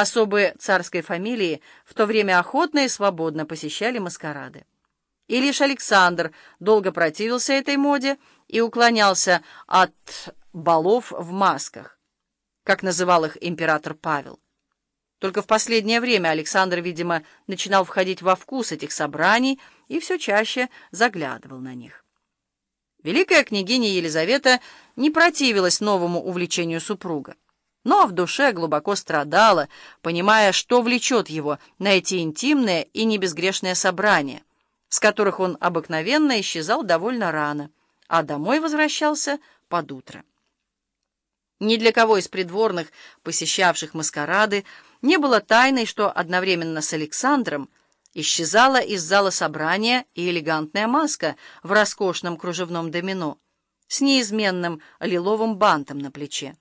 Особы царской фамилии в то время охотно и свободно посещали маскарады. И лишь Александр долго противился этой моде и уклонялся от балов в масках, как называл их император Павел. Только в последнее время Александр, видимо, начинал входить во вкус этих собраний и все чаще заглядывал на них. Великая княгиня Елизавета не противилась новому увлечению супруга, но в душе глубоко страдала, понимая, что влечет его на эти интимные и небезгрешные собрания, с которых он обыкновенно исчезал довольно рано, а домой возвращался под утро. Ни для кого из придворных, посещавших маскарады, не было тайной, что одновременно с Александром исчезала из зала собрания и элегантная маска в роскошном кружевном домино с неизменным лиловым бантом на плече.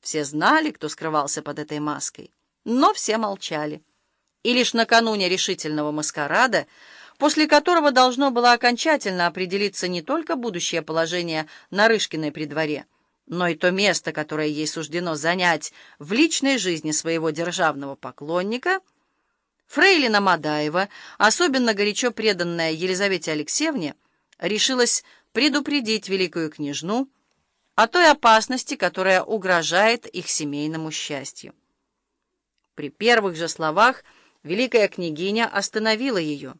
Все знали, кто скрывался под этой маской, но все молчали. И лишь накануне решительного маскарада, после которого должно было окончательно определиться не только будущее положение Нарышкиной при дворе, но и то место, которое ей суждено занять в личной жизни своего державного поклонника, Фрейлина Мадаева, особенно горячо преданная Елизавете Алексеевне, решилась предупредить великую княжну о той опасности, которая угрожает их семейному счастью. При первых же словах великая княгиня остановила ее.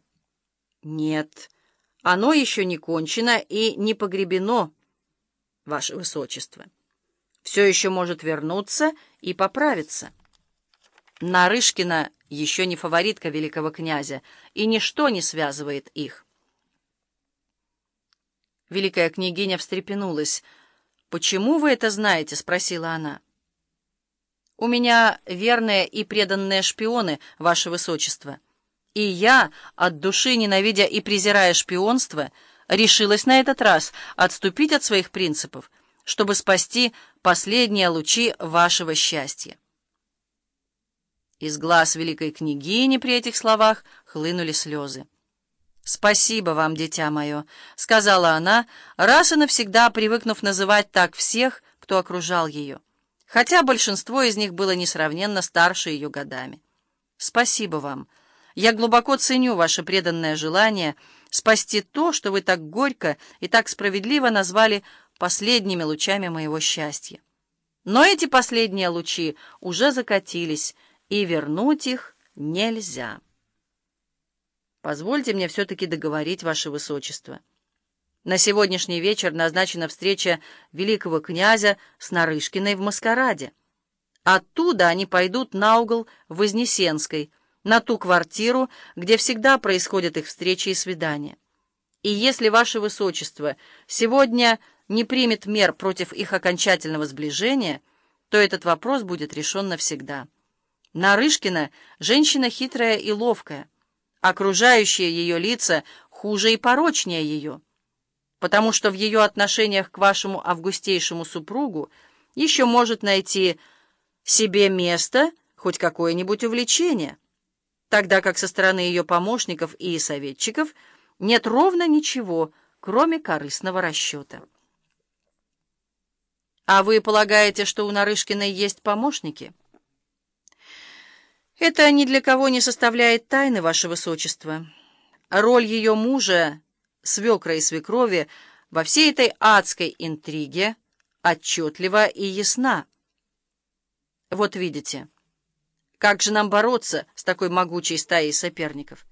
«Нет, оно еще не кончено и не погребено» ваше высочество. Все еще может вернуться и поправиться. Нарышкина еще не фаворитка великого князя, и ничто не связывает их. Великая княгиня встрепенулась. «Почему вы это знаете?» — спросила она. «У меня верные и преданные шпионы, ваше высочество. И я, от души ненавидя и презирая шпионство, — решилась на этот раз отступить от своих принципов, чтобы спасти последние лучи вашего счастья. Из глаз великой княгини при этих словах хлынули слезы. «Спасибо вам, дитя мое», — сказала она, раз и навсегда привыкнув называть так всех, кто окружал ее, хотя большинство из них было несравненно старше ее годами. «Спасибо вам. Я глубоко ценю ваше преданное желание — спасти то, что вы так горько и так справедливо назвали последними лучами моего счастья. Но эти последние лучи уже закатились, и вернуть их нельзя. Позвольте мне все-таки договорить, Ваше Высочество. На сегодняшний вечер назначена встреча великого князя с Нарышкиной в Маскараде. Оттуда они пойдут на угол Вознесенской, на ту квартиру, где всегда происходят их встречи и свидания. И если Ваше Высочество сегодня не примет мер против их окончательного сближения, то этот вопрос будет решен навсегда. Нарышкина — женщина хитрая и ловкая, окружающие ее лица хуже и порочнее ее, потому что в ее отношениях к вашему августейшему супругу еще может найти себе место хоть какое-нибудь увлечение тогда как со стороны ее помощников и советчиков нет ровно ничего, кроме корыстного расчета. А вы полагаете, что у Нарышкиной есть помощники? Это ни для кого не составляет тайны, ваше высочество. Роль ее мужа, свекра и свекрови, во всей этой адской интриге отчетлива и ясна. Вот видите... Как же нам бороться с такой могучей стаей соперников?